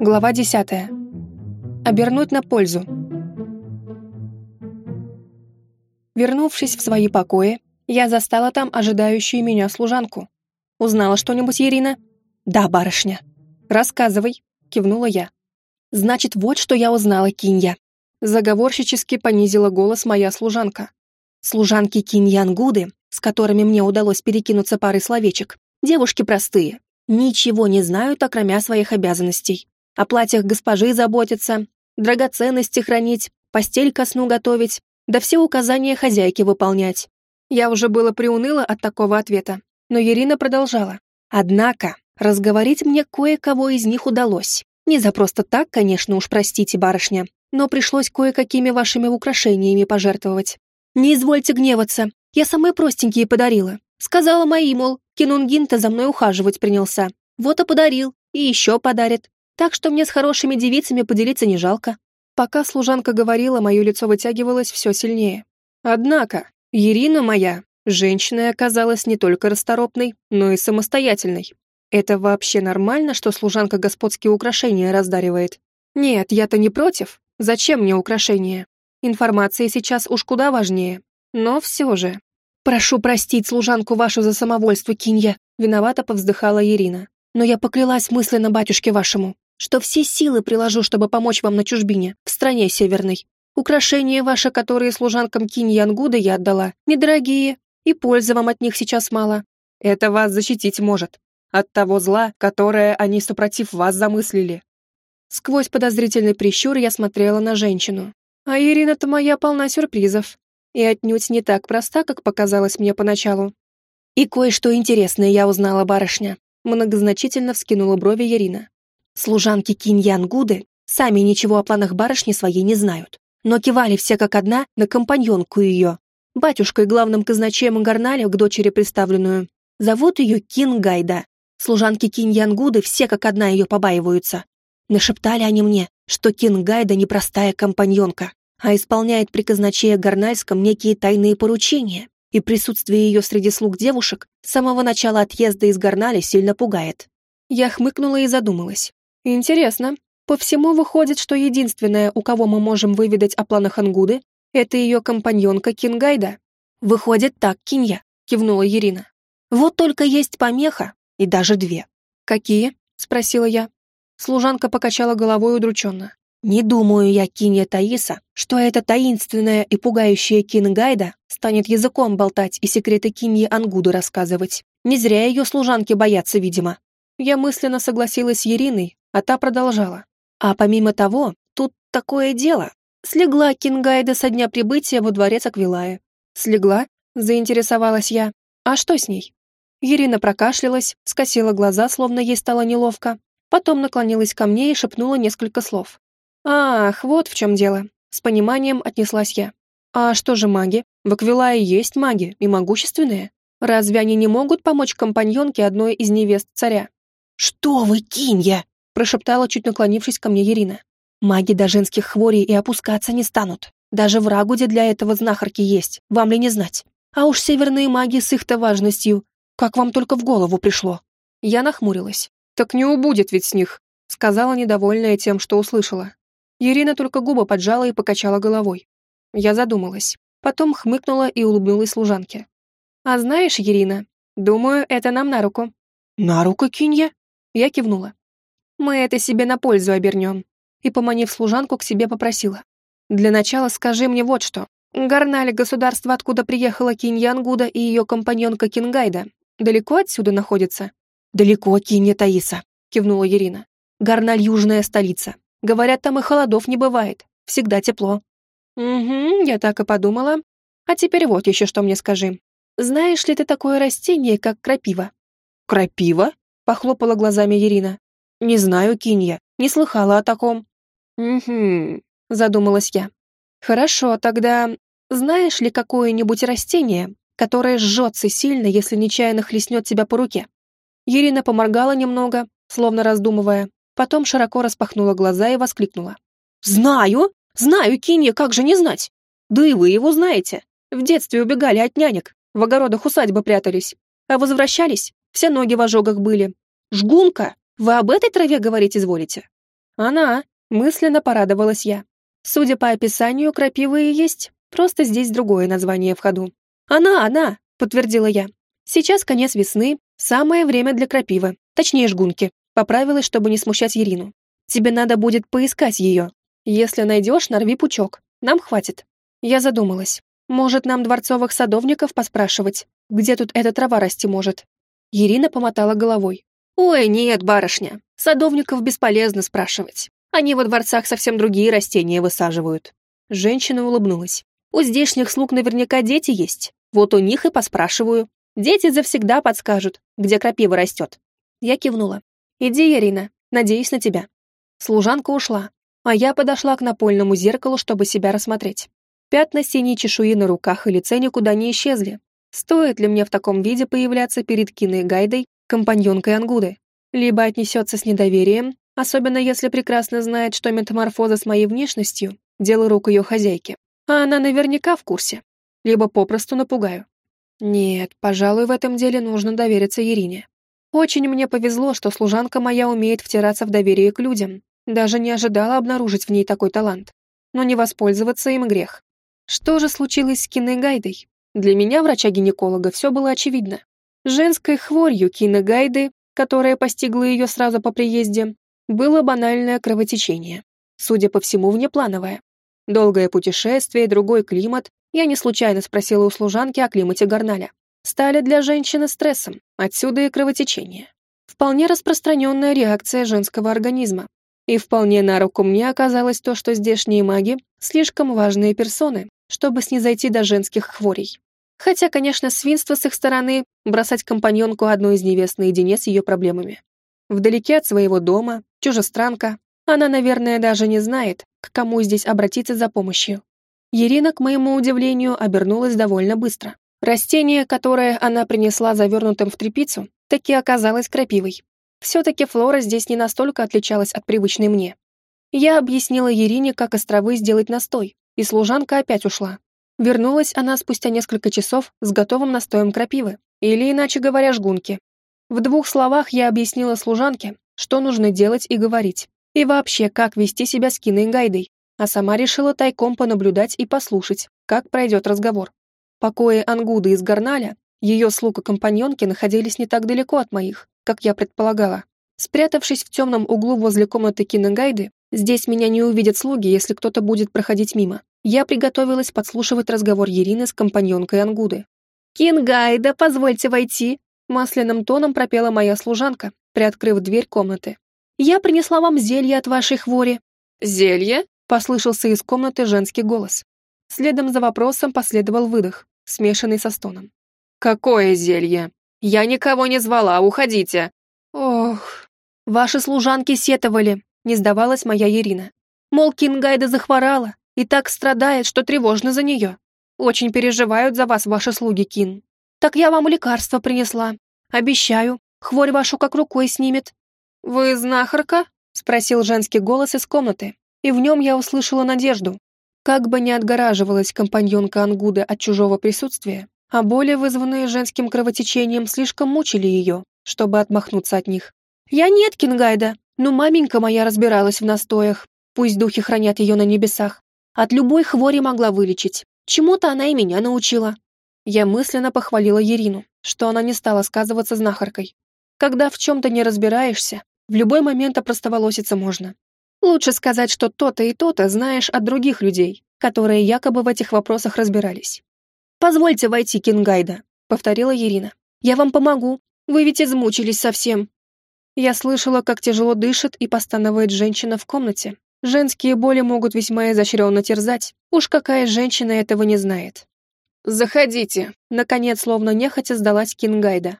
Глава 10. Обернуть на пользу. Вернувшись в свои покои, я застала там ожидающую меня служанку. «Узнала что-нибудь, Ирина?» «Да, барышня». «Рассказывай», — кивнула я. «Значит, вот что я узнала, Кинья». Заговорщически понизила голос моя служанка. Служанки Киньянгуды, с которыми мне удалось перекинуться парой словечек, девушки простые, ничего не знают, окромя своих обязанностей о платьях госпожи заботиться, драгоценности хранить, постель ко сну готовить, да все указания хозяйки выполнять. Я уже было приуныла от такого ответа, но Ирина продолжала. Однако, разговорить мне кое-кого из них удалось. Не за просто так, конечно, уж простите, барышня, но пришлось кое-какими вашими украшениями пожертвовать. Не извольте гневаться, я самые простенькие подарила. Сказала мои, мол, Кинунгин-то за мной ухаживать принялся. Вот и подарил, и еще подарит так что мне с хорошими девицами поделиться не жалко. Пока служанка говорила, мое лицо вытягивалось все сильнее. Однако, Ирина моя, женщина оказалась не только расторопной, но и самостоятельной. Это вообще нормально, что служанка господские украшения раздаривает? Нет, я-то не против. Зачем мне украшения? Информация сейчас уж куда важнее. Но все же. Прошу простить служанку вашу за самовольство, Кинья. Виновато повздыхала Ирина. Но я поклялась мысленно батюшке вашему, что все силы приложу, чтобы помочь вам на чужбине, в стране северной. Украшения ваши, которые служанкам Кинь Янгуда я отдала, недорогие, и пользы вам от них сейчас мало. Это вас защитить может. От того зла, которое они супротив вас замыслили. Сквозь подозрительный прищур я смотрела на женщину. А Ирина-то моя полна сюрпризов. И отнюдь не так проста, как показалось мне поначалу. И кое-что интересное я узнала, барышня. Многозначительно вскинула брови Ирина. Служанки Киньянгуды сами ничего о планах барышни своей не знают, но кивали все как одна на компаньонку ее, батюшкой главным казначеем Гарналя к дочери представленную. Зовут ее Кингайда. Служанки Киньянгуды все как одна ее побаиваются. Нашептали они мне, что Кингайда непростая компаньонка, а исполняет при казначее Гарнальском некие тайные поручения, и присутствие ее среди слуг девушек с самого начала отъезда из Гарналя сильно пугает. Я хмыкнула и задумалась. Интересно. По всему выходит, что единственное, у кого мы можем выведать о планах Ангуды, это ее компаньонка Кингайда. Выходит так, Кинья, кивнула Ирина. Вот только есть помеха, и даже две. Какие? спросила я. Служанка покачала головой удрученно. Не думаю я, Кинья Таиса, что эта таинственная и пугающая Кингайда станет языком болтать и секреты Киньи Ангуды рассказывать. Не зря ее служанки боятся, видимо. Я мысленно согласилась с Ириной, а та продолжала. А помимо того, тут такое дело. Слегла Кингайда со дня прибытия во дворец Аквилая. Слегла? Заинтересовалась я. А что с ней? Ирина прокашлялась, скосила глаза, словно ей стало неловко. Потом наклонилась ко мне и шепнула несколько слов. «Ах, вот в чем дело». С пониманием отнеслась я. «А что же маги? В Аквилае есть маги, и могущественные. Разве они не могут помочь компаньонке одной из невест царя?» «Что вы, Кинья!» Прошептала, чуть наклонившись ко мне Ирина. «Маги до женских хворей и опускаться не станут. Даже в Рагуде для этого знахарки есть, вам ли не знать. А уж северные маги с их-то важностью, как вам только в голову пришло». Я нахмурилась. «Так не убудет ведь с них», сказала, недовольная тем, что услышала. Ирина только губы поджала и покачала головой. Я задумалась. Потом хмыкнула и улыбнулась служанке. «А знаешь, Ирина, думаю, это нам на руку». «На руку, Кинья?» Я кивнула. Мы это себе на пользу обернем». И, поманив служанку, к себе попросила. «Для начала скажи мне вот что. Гарнали государство, откуда приехала Киньянгуда и ее компаньонка Кингайда, далеко отсюда находится?» «Далеко, Кинья Таиса», — кивнула Ирина. «Гарналь — южная столица. Говорят, там и холодов не бывает. Всегда тепло». «Угу, я так и подумала. А теперь вот еще что мне скажи. Знаешь ли ты такое растение, как крапива?» «Крапива?» — похлопала глазами Ирина. «Не знаю, Кинья, не слыхала о таком». «Угу», — задумалась я. «Хорошо, тогда знаешь ли какое-нибудь растение, которое жжется сильно, если нечаянно хлестнет тебя по руке?» Ирина поморгала немного, словно раздумывая, потом широко распахнула глаза и воскликнула. «Знаю! Знаю, Кинья, как же не знать! Да и вы его знаете. В детстве убегали от нянек, в огородах усадьбы прятались, а возвращались, все ноги в ожогах были. Жгунка! Вы об этой траве говорить изволите?» «Она!» — мысленно порадовалась я. Судя по описанию, крапива и есть, просто здесь другое название в ходу. «Она, она!» — подтвердила я. «Сейчас конец весны, самое время для крапивы, точнее жгунки». Поправилась, чтобы не смущать Ирину. «Тебе надо будет поискать ее. Если найдешь, нарви пучок. Нам хватит». Я задумалась. Может, нам дворцовых садовников поспрашивать, где тут эта трава расти может? Ирина помотала головой. «Ой, нет, барышня, садовников бесполезно спрашивать. Они во дворцах совсем другие растения высаживают». Женщина улыбнулась. «У здешних слуг наверняка дети есть. Вот у них и поспрашиваю. Дети завсегда подскажут, где крапива растет». Я кивнула. «Иди, Ирина, надеюсь на тебя». Служанка ушла, а я подошла к напольному зеркалу, чтобы себя рассмотреть. Пятна синей чешуи на руках и лице никуда не исчезли, Стоит ли мне в таком виде появляться перед Киной Гайдой, компаньонкой Ангуды? Либо отнесется с недоверием, особенно если прекрасно знает, что метаморфоза с моей внешностью — дело рук ее хозяйки, а она наверняка в курсе. Либо попросту напугаю. Нет, пожалуй, в этом деле нужно довериться Ирине. Очень мне повезло, что служанка моя умеет втираться в доверие к людям. Даже не ожидала обнаружить в ней такой талант. Но не воспользоваться им грех. Что же случилось с Киной Гайдой? Для меня, врача-гинеколога, все было очевидно. Женской хворью Кина Гайды, которая постигла ее сразу по приезде, было банальное кровотечение. Судя по всему, внеплановое. Долгое путешествие, другой климат. Я не случайно спросила у служанки о климате Гарналя. Стали для женщины стрессом, отсюда и кровотечение. Вполне распространенная реакция женского организма. И вполне на руку мне оказалось то, что здешние маги — слишком важные персоны, чтобы снизойти до женских хворей. Хотя, конечно, свинство с их стороны бросать компаньонку одной из невест наедине с ее проблемами. Вдалеке от своего дома, чужестранка, она, наверное, даже не знает, к кому здесь обратиться за помощью. Ирина, к моему удивлению, обернулась довольно быстро. Растение, которое она принесла завернутым в тряпицу, таки оказалось крапивой. Все-таки флора здесь не настолько отличалась от привычной мне. Я объяснила Ирине, как островы сделать настой, и служанка опять ушла. Вернулась она спустя несколько часов с готовым настоем крапивы, или, иначе говоря, жгунки. В двух словах я объяснила служанке, что нужно делать и говорить, и вообще, как вести себя с Киной Гайдой, а сама решила тайком понаблюдать и послушать, как пройдет разговор. Покои Ангуды из Гарналя, ее слуг и компаньонки находились не так далеко от моих, как я предполагала. Спрятавшись в темном углу возле комнаты Кины Гайды, здесь меня не увидят слуги, если кто-то будет проходить мимо я приготовилась подслушивать разговор Ирины с компаньонкой Ангуды. «Кингайда, позвольте войти!» Масляным тоном пропела моя служанка, приоткрыв дверь комнаты. «Я принесла вам зелье от вашей хвори». «Зелье?» — послышался из комнаты женский голос. Следом за вопросом последовал выдох, смешанный со стоном. «Какое зелье? Я никого не звала, уходите!» «Ох...» «Ваши служанки сетовали», — не сдавалась моя Ирина. «Мол, Кингайда захворала, и так страдает, что тревожно за нее. Очень переживают за вас ваши слуги, Кин. Так я вам лекарство принесла. Обещаю, хворь вашу как рукой снимет». «Вы знахарка?» — спросил женский голос из комнаты, и в нем я услышала надежду. Как бы ни отгораживалась компаньонка Ангуда от чужого присутствия, а боли, вызванные женским кровотечением, слишком мучили ее, чтобы отмахнуться от них. «Я нет, Кингайда, но маменька моя разбиралась в настоях, пусть духи хранят ее на небесах. От любой хвори могла вылечить. Чему-то она и меня научила. Я мысленно похвалила Ирину, что она не стала сказываться знахаркой. Когда в чем-то не разбираешься, в любой момент опростоволоситься можно. Лучше сказать, что то-то и то-то знаешь от других людей, которые якобы в этих вопросах разбирались. «Позвольте войти, Кингайда», — повторила Ирина. «Я вам помогу. Вы ведь измучились совсем». Я слышала, как тяжело дышит и постанывает женщина в комнате, Женские боли могут весьма изощренно терзать. Уж какая женщина этого не знает. «Заходите», — наконец, словно нехотя сдалась Кингайда.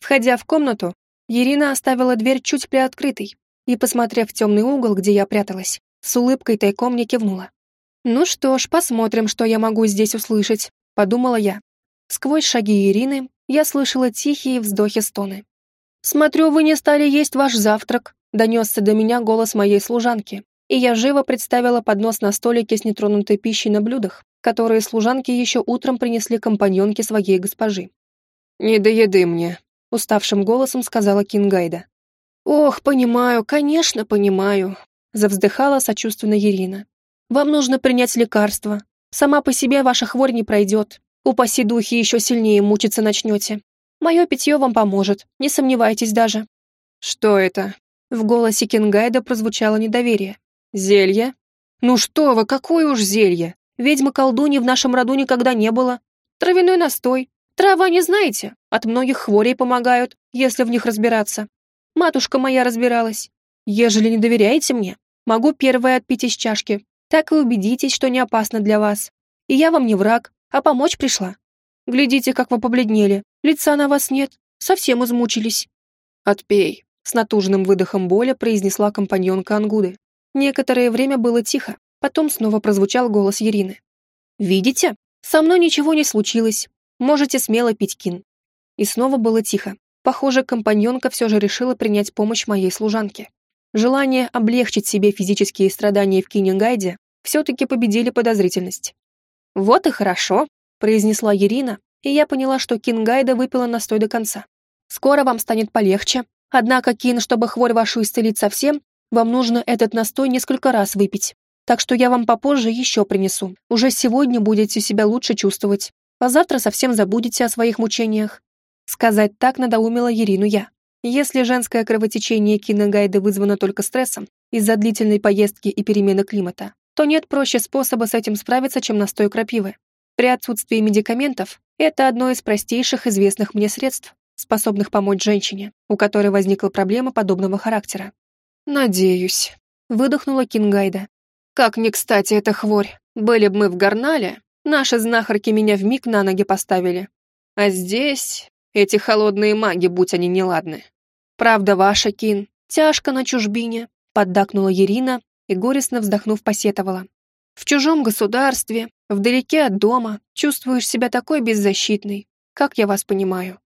Входя в комнату, Ирина оставила дверь чуть приоткрытой и, посмотрев в темный угол, где я пряталась, с улыбкой тайком не кивнула. «Ну что ж, посмотрим, что я могу здесь услышать», — подумала я. Сквозь шаги Ирины я слышала тихие вздохи-стоны. «Смотрю, вы не стали есть ваш завтрак», — донесся до меня голос моей служанки, и я живо представила поднос на столике с нетронутой пищей на блюдах, которые служанки еще утром принесли компаньонке своей госпожи. «Не до еды мне», — уставшим голосом сказала Кингайда. «Ох, понимаю, конечно, понимаю. завздыхала сочувственно Ирина. «Вам нужно принять лекарство. Сама по себе ваша хворь не пройдет. Упаси духи, еще сильнее мучиться начнете. Мое питье вам поможет, не сомневайтесь даже». «Что это?» В голосе Кингайда прозвучало недоверие. «Зелье?» «Ну что вы, какое уж зелье! Ведьмы-колдуни в нашем роду никогда не было. Травяной настой. Трава не знаете, от многих хворей помогают, если в них разбираться. Матушка моя разбиралась. Ежели не доверяете мне, могу первое отпить из чашки. Так и убедитесь, что не опасно для вас. И я вам не враг, а помочь пришла. Глядите, как вы побледнели. Лица на вас нет. Совсем измучились. Отпей. С натужным выдохом боли произнесла компаньонка Ангуды. Некоторое время было тихо, потом снова прозвучал голос Ирины. «Видите? Со мной ничего не случилось. Можете смело пить кин». И снова было тихо. Похоже, компаньонка все же решила принять помощь моей служанке. Желание облегчить себе физические страдания в Кинегайде все-таки победили подозрительность. «Вот и хорошо», — произнесла Ирина, и я поняла, что Кингайда выпила настой до конца. «Скоро вам станет полегче, однако, Кин, чтобы хворь вашу исцелить совсем, вам нужно этот настой несколько раз выпить. Так что я вам попозже еще принесу. Уже сегодня будете себя лучше чувствовать, а завтра совсем забудете о своих мучениях». Сказать так надоумила Ирину я. Если женское кровотечение Кинегайды вызвано только стрессом из-за длительной поездки и перемены климата, то нет проще способа с этим справиться, чем настой крапивы. При отсутствии медикаментов это одно из простейших известных мне средств, способных помочь женщине, у которой возникла проблема подобного характера. «Надеюсь», — выдохнула Кингайда. «Как не кстати эта хворь. Были бы мы в Гарнале, наши знахарки меня вмиг на ноги поставили. А здесь эти холодные маги, будь они неладны. Правда ваша, Кин, тяжко на чужбине», — поддакнула Ирина и, горестно вздохнув, посетовала. В чужом государстве, вдалеке от дома, чувствуешь себя такой беззащитной. Как я вас понимаю?»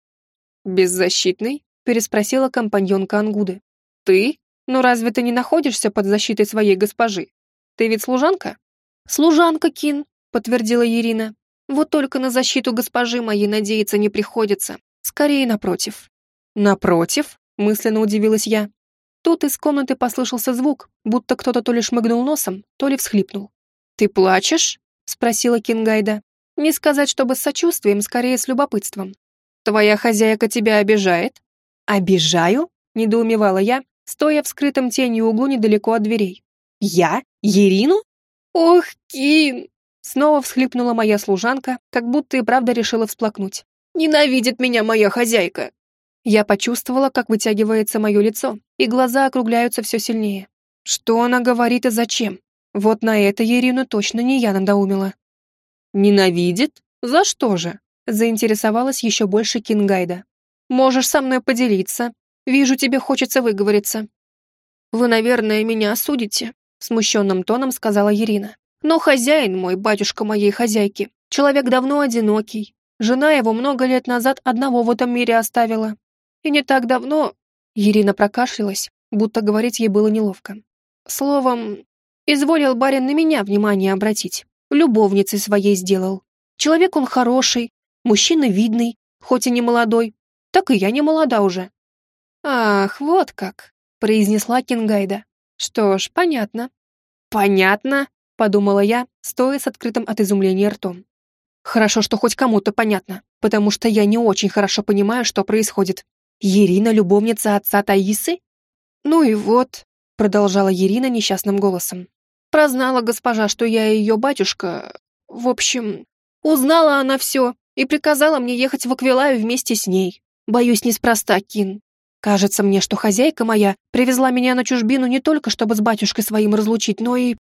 «Беззащитный?» — переспросила компаньонка Ангуды. «Ты? Ну разве ты не находишься под защитой своей госпожи? Ты ведь служанка?» «Служанка, Кин», — подтвердила Ирина. «Вот только на защиту госпожи моей надеяться не приходится. Скорее, напротив». «Напротив?» — мысленно удивилась я. Тут из комнаты послышался звук, будто кто-то то ли шмыгнул носом, то ли всхлипнул. «Ты плачешь?» — спросила Кингайда. Не сказать, чтобы с сочувствием, скорее с любопытством. «Твоя хозяйка тебя обижает?» «Обижаю?» — недоумевала я, стоя в скрытом тенью углу недалеко от дверей. «Я? Ерину?» «Ох, Кин!» Снова всхлипнула моя служанка, как будто и правда решила всплакнуть. «Ненавидит меня моя хозяйка!» Я почувствовала, как вытягивается мое лицо, и глаза округляются все сильнее. Что она говорит и зачем? Вот на это Ирину точно не я надоумила. «Ненавидит? За что же?» заинтересовалась еще больше Кингайда. «Можешь со мной поделиться. Вижу, тебе хочется выговориться». «Вы, наверное, меня осудите», смущенным тоном сказала Ирина. «Но хозяин мой, батюшка моей хозяйки, человек давно одинокий. Жена его много лет назад одного в этом мире оставила. И не так давно...» Ирина прокашлялась, будто говорить ей было неловко. Словом, Изволил барин на меня внимание обратить. Любовницей своей сделал. Человек он хороший, мужчина видный, хоть и не молодой. Так и я не молода уже. Ах, вот как, произнесла Кингайда. Что ж, понятно. Понятно, подумала я, стоя с открытым от изумления ртом. Хорошо, что хоть кому-то понятно, потому что я не очень хорошо понимаю, что происходит. Ирина любовница отца Таисы? Ну и вот, продолжала Ирина несчастным голосом. Прознала госпожа, что я ее батюшка. В общем, узнала она все и приказала мне ехать в Аквилаю вместе с ней. Боюсь, неспроста, Кин. Кажется мне, что хозяйка моя привезла меня на чужбину не только, чтобы с батюшкой своим разлучить, но и...»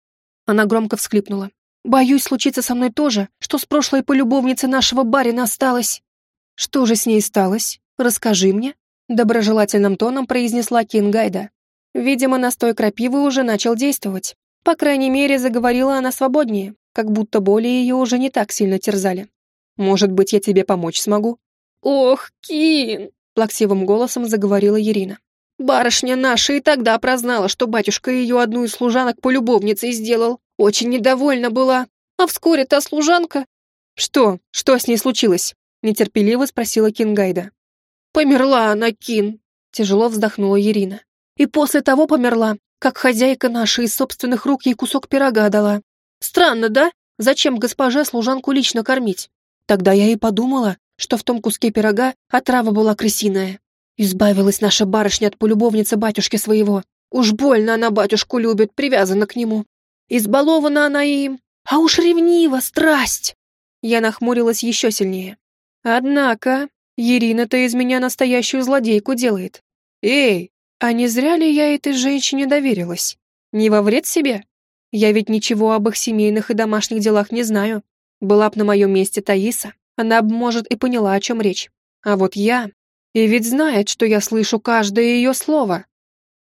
Она громко всхлипнула. «Боюсь, случится со мной то же, что с прошлой полюбовницы нашего барина осталось». «Что же с ней сталось? Расскажи мне», — доброжелательным тоном произнесла Кингайда. Видимо, настой крапивы уже начал действовать. По крайней мере, заговорила она свободнее, как будто боли ее уже не так сильно терзали. «Может быть, я тебе помочь смогу?» «Ох, Кин!» — плаксивым голосом заговорила Ирина. «Барышня наша и тогда прознала, что батюшка ее одну из служанок полюбовницей сделал. Очень недовольна была. А вскоре та служанка...» «Что? Что с ней случилось?» — нетерпеливо спросила Кингайда. «Померла она, Кин!» — тяжело вздохнула Ирина. «И после того померла, как хозяйка наша из собственных рук ей кусок пирога дала. Странно, да? Зачем госпоже служанку лично кормить? Тогда я и подумала, что в том куске пирога отрава была крысиная. Избавилась наша барышня от полюбовницы батюшки своего. Уж больно она батюшку любит, привязана к нему. Избалована она им, а уж ревнива, страсть. Я нахмурилась еще сильнее. Однако, Ирина-то из меня настоящую злодейку делает. Эй, а не зря ли я этой женщине доверилась? Не во вред себе? Я ведь ничего об их семейных и домашних делах не знаю. Была б на моем месте Таиса, она бы, может, и поняла, о чем речь. А вот я... И ведь знает, что я слышу каждое ее слово.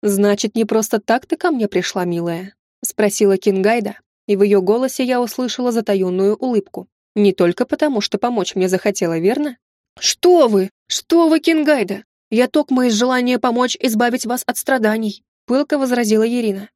Значит, не просто так ты ко мне пришла, милая? Спросила Кингайда, и в ее голосе я услышала затаенную улыбку. Не только потому, что помочь мне захотела, верно? Что вы? Что вы, Кингайда? Я токмо из желания помочь избавить вас от страданий, пылко возразила Ирина.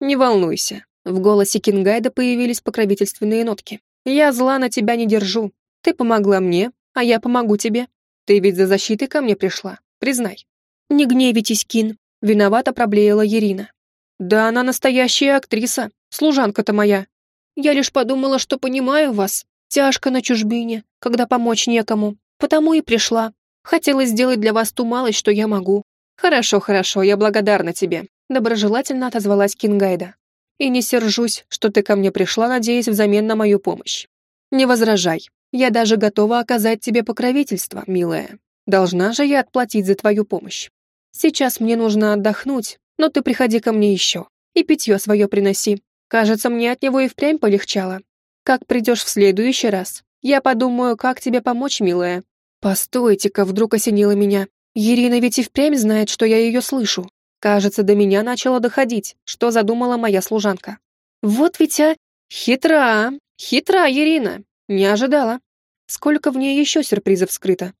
Не волнуйся. В голосе Кингайда появились покровительственные нотки. Я зла на тебя не держу. Ты помогла мне, а я помогу тебе. Ты ведь за защитой ко мне пришла, признай. Не гневитесь, Кин. Виновата проблеяла Ирина. Да она настоящая актриса, служанка-то моя. Я лишь подумала, что понимаю вас. Тяжко на чужбине, когда помочь некому. Потому и пришла. Хотела сделать для вас ту малость, что я могу. Хорошо, хорошо, я благодарна тебе. Доброжелательно отозвалась Кингайда. И не сержусь, что ты ко мне пришла, надеясь взамен на мою помощь. Не возражай. Я даже готова оказать тебе покровительство, милая. Должна же я отплатить за твою помощь. Сейчас мне нужно отдохнуть, но ты приходи ко мне еще. И питье свое приноси. Кажется, мне от него и впрямь полегчало. Как придешь в следующий раз, я подумаю, как тебе помочь, милая. Постойте-ка, вдруг осенило меня. Ирина ведь и впрямь знает, что я ее слышу. Кажется, до меня начало доходить, что задумала моя служанка. Вот ведь а... Хитра, хитра Ирина. Не ожидала. Сколько в ней еще сюрпризов скрыто.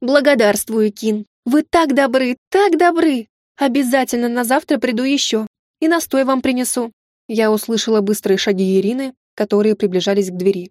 Благодарствую, Кин. Вы так добры, так добры. Обязательно на завтра приду еще. И настой вам принесу. Я услышала быстрые шаги Ирины, которые приближались к двери.